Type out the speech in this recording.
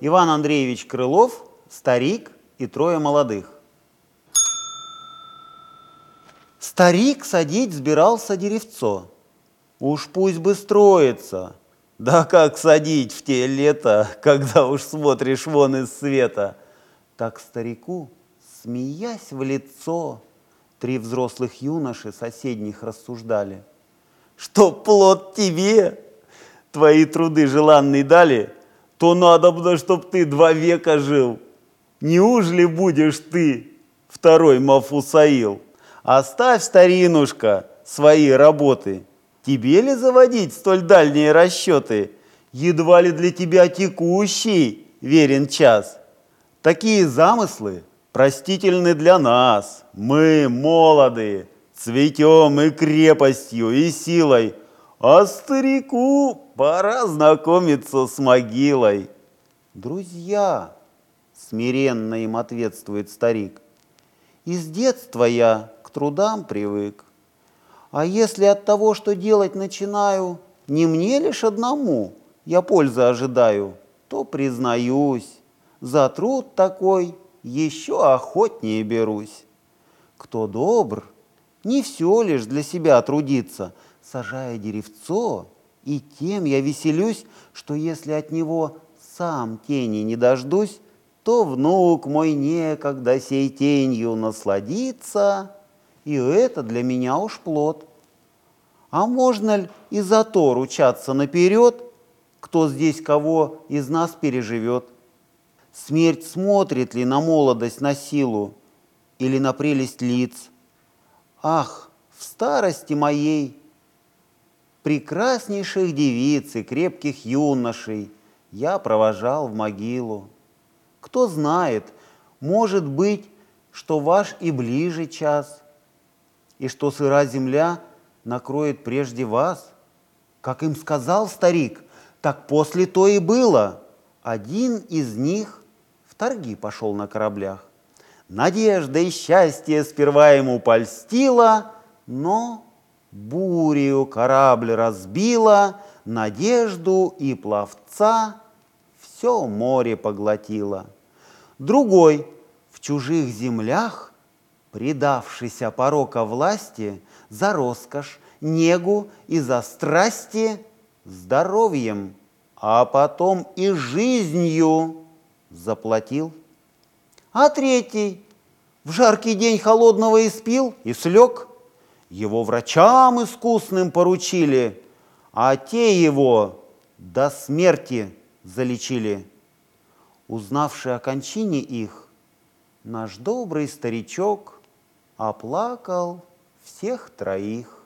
Иван Андреевич Крылов, старик и трое молодых. Старик садить сбирался деревцо. Уж пусть бы строится. Да как садить в те лета, когда уж смотришь вон из света? Так старику, смеясь в лицо, три взрослых юноши соседних рассуждали. Что плод тебе, твои труды желанные дали, то надо бы, чтоб ты два века жил. Неужели будешь ты второй Мафусаил? Оставь, старинушка, свои работы. Тебе ли заводить столь дальние расчеты? Едва ли для тебя текущий верен час. Такие замыслы простительны для нас. Мы молодые, цветем и крепостью, и силой, а старику пора знакомиться с могилой. Друзья, смиренно им ответствует старик, из детства я трудам привык. А если от того, что делать начинаю, не мне лишь одному я пользы ожидаю, то признаюсь, за труд такой еще охотнее берусь. Кто добр, не все лишь для себя трудиться, сажая деревцо, и тем я веселюсь, что если от него сам тени не дождусь, то внук мой некогда сей тенью насладится, и это для меня уж плод. А можно ли и за то ручаться наперед, кто здесь кого из нас переживет? Смерть смотрит ли на молодость, на силу или на прелесть лиц? Ах, в старости моей прекраснейших девиц и крепких юношей я провожал в могилу. Кто знает, может быть, что ваш и ближе час – и что сыра земля накроет прежде вас. Как им сказал старик, так после то и было. Один из них в торги пошел на кораблях. Надежда и счастье сперва ему польстило, но бурею корабль разбила, надежду и пловца все море поглотило. Другой в чужих землях предавшийся порока власти за роскошь, негу и за страсти здоровьем, а потом и жизнью заплатил. А третий в жаркий день холодного испил и слег. Его врачам искусным поручили, а те его до смерти залечили. Узнавший о кончине их, наш добрый старичок оплакал всех троих.